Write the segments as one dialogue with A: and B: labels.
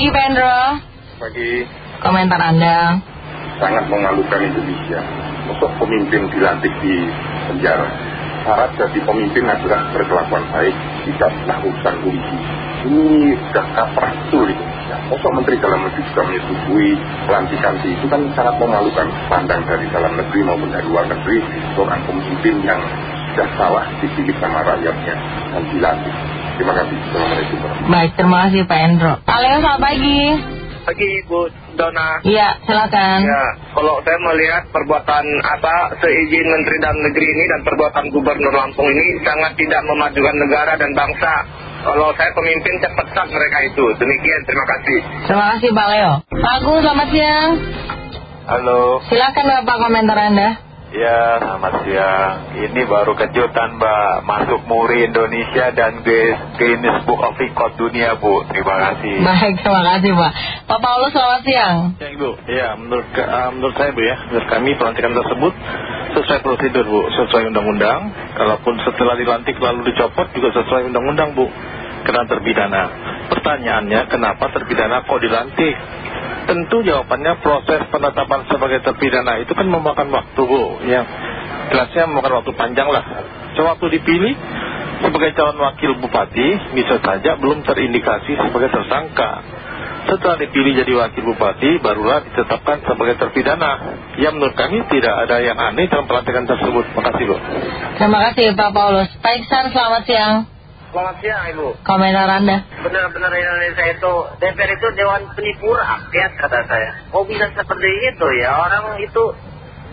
A: pagi Pak Hendro.
B: Pagi.
A: Komentar Anda.
B: Sangat memalukan Indonesia. Untuk pemimpin dilantik di penjara. Syarat jadi pemimpin adalah berkelakuan baik, tidak melakukan polisi. Ini sudah kaprah Indonesia. Masuk Menteri Dalam Negeri juga menyetujui pelantikan itu kan sangat memalukan. Pandang dari dalam negeri maupun dari luar negeri, seorang pemimpin yang sudah salah dipilih sama rakyatnya dan dilantik. Terima kasih. Assalamualaikum
A: Baik, terima kasih Pak Hendro. Pak Leo, selamat pagi.
C: Pagi Bu Dona.
A: Iya, silakan.
C: Ya, kalau saya melihat perbuatan apa seizin Menteri Dalam Negeri ini dan perbuatan Gubernur Lampung ini sangat tidak memajukan negara dan bangsa. Kalau saya pemimpin cepat sak mereka itu. Demikian, terima kasih.
A: Terima kasih Pak Leo. Pak Agus, selamat siang.
D: Halo,
A: Silakan Bapak komentar Anda.
D: Ya selamat siang. Ini baru kejutan Mbak, masuk muri Indonesia dan Guinness Book of Record dunia Bu. Terima kasih.
A: Baik, terima kasih Pak. Pak Paulus, selamat siang.
E: Ya Ibu, ya menurut, ah, menurut saya Bu ya, menurut kami pelantikan tersebut sesuai prosedur Bu, sesuai undang-undang. Kalaupun setelah dilantik lalu dicopot juga sesuai undang-undang Bu, kena terpidana. Pertanyaannya kenapa terpidana kok dilantik? Tentu jawabannya proses penetapan sebagai terpidana itu kan memakan waktu Bu, ya jelasnya memakan waktu panjang lah. Sewaktu dipilih sebagai calon wakil bupati bisa saja belum terindikasi sebagai tersangka. Setelah dipilih jadi wakil bupati, barulah ditetapkan sebagai terpidana. Ya menurut kami tidak ada yang aneh dalam pelantikan tersebut. Makasih Bu.
A: Terima kasih Pak Paulus. Pak Iksan, selamat siang.
C: Selamat siang Ibu.
A: Komentar Anda.
C: Benar-benar Indonesia itu, DPR itu Dewan Penipu Rakyat kata saya. Kok bisa seperti itu ya? Orang itu,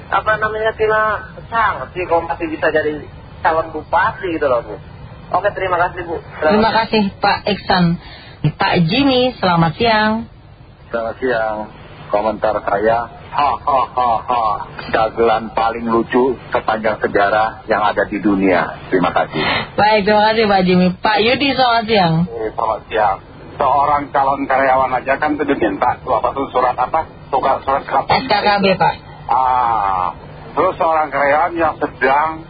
C: apa namanya, kena sangat sih kalau masih bisa jadi calon bupati gitu loh Bu. Oke, terima kasih Bu.
A: Terima kasih Pak Iksan. Pak Jimmy, selamat siang.
D: Selamat siang. Komentar saya, dagelan paling lucu sepanjang sejarah yang ada di dunia. Terima kasih.
A: Baik, terima kasih Pak Jimmy. Pak Yudi, selamat siang.
B: Eh, selamat siang. Seorang calon karyawan aja kan itu diminta apa tuh surat apa? Surat surat?
A: SKKB Pak.
B: Ah, terus seorang karyawan yang sedang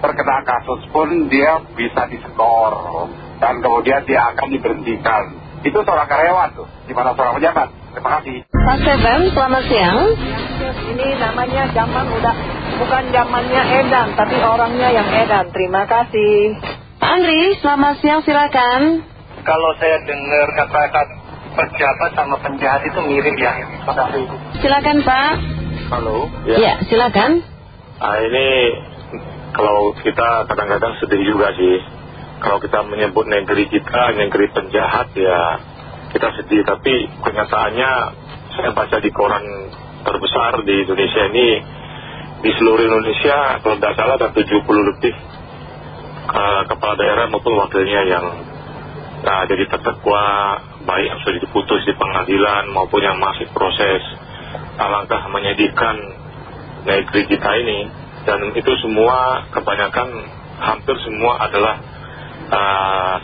B: terkena kasus pun dia bisa diskor dan kemudian dia akan diberhentikan. Itu seorang karyawan tuh, gimana seorang pejabat? Terima kasih.
A: Pak Seven, selamat siang.
F: Ini namanya zaman udah bukan zamannya edan, tapi orangnya yang edan. Terima kasih.
A: Pak Andri, selamat siang, silakan.
C: Kalau saya dengar kata-kata pejabat sama penjahat itu mirip ya. Terima kasih.
A: Silakan Pak.
E: Halo.
A: Ya, silakan.
E: Ah ini kalau kita kadang-kadang sedih juga sih. Kalau kita menyebut negeri kita negeri penjahat ya kita sedih. Tapi kenyataannya saya baca di koran terbesar di Indonesia ini di seluruh Indonesia kalau tidak salah ada 70 lebih eh, kepala daerah maupun wakilnya yang nah, jadi terdakwa baik yang sudah diputus di pengadilan maupun yang masih proses alangkah menyedihkan negeri kita ini dan itu semua kebanyakan hampir semua adalah ah,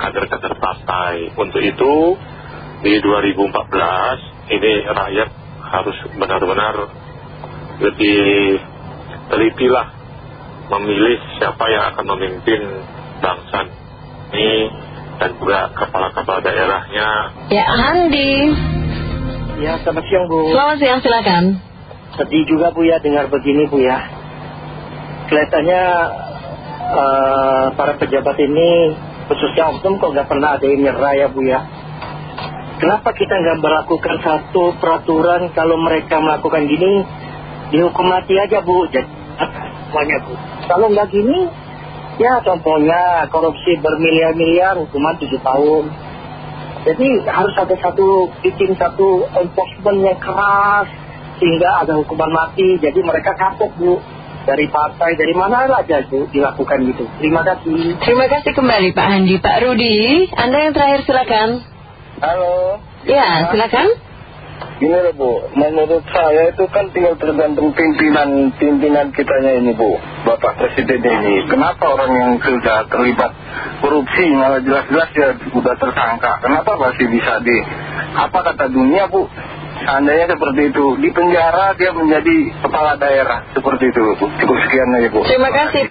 E: kader-kader partai untuk itu di 2014 ini rakyat harus benar-benar lebih telitilah memilih siapa yang akan memimpin bangsa ini dan juga kepala-kepala daerahnya
A: Ya, Andi.
F: Ya, selamat siang Bu.
A: Selamat siang, silakan.
F: Sedih juga Bu ya dengar begini Bu ya. Kelihatannya eh, para pejabat ini khususnya Oknum kok nggak pernah ada yang nyerah ya Bu ya. Kenapa kita nggak melakukan satu peraturan kalau mereka melakukan gini dihukum mati aja Bu? Jadi semuanya Bu. Kalau nggak gini, ya contohnya korupsi bermiliar-miliar hukuman tujuh tahun. Jadi harus ada satu bikin satu enforcement yang keras sehingga ada hukuman mati. Jadi mereka kapok bu dari partai dari mana aja bu dilakukan gitu. Terima kasih.
A: Terima kasih kembali Pak Handi. Pak Rudi, Anda yang terakhir silakan.
C: Halo.
A: Ya, silakan.
C: Gini loh Bu, menurut saya itu kan tinggal tergantung pimpinan pimpinan kitanya ini Bu, Bapak Presiden ini. Kenapa orang yang sudah terlibat korupsi malah jelas-jelas dia sudah tersangka? Kenapa masih bisa di apa kata dunia Bu? Seandainya seperti itu di penjara dia menjadi kepala daerah seperti itu Bu. Cukup sekian aja Bu.
A: Terima kasih.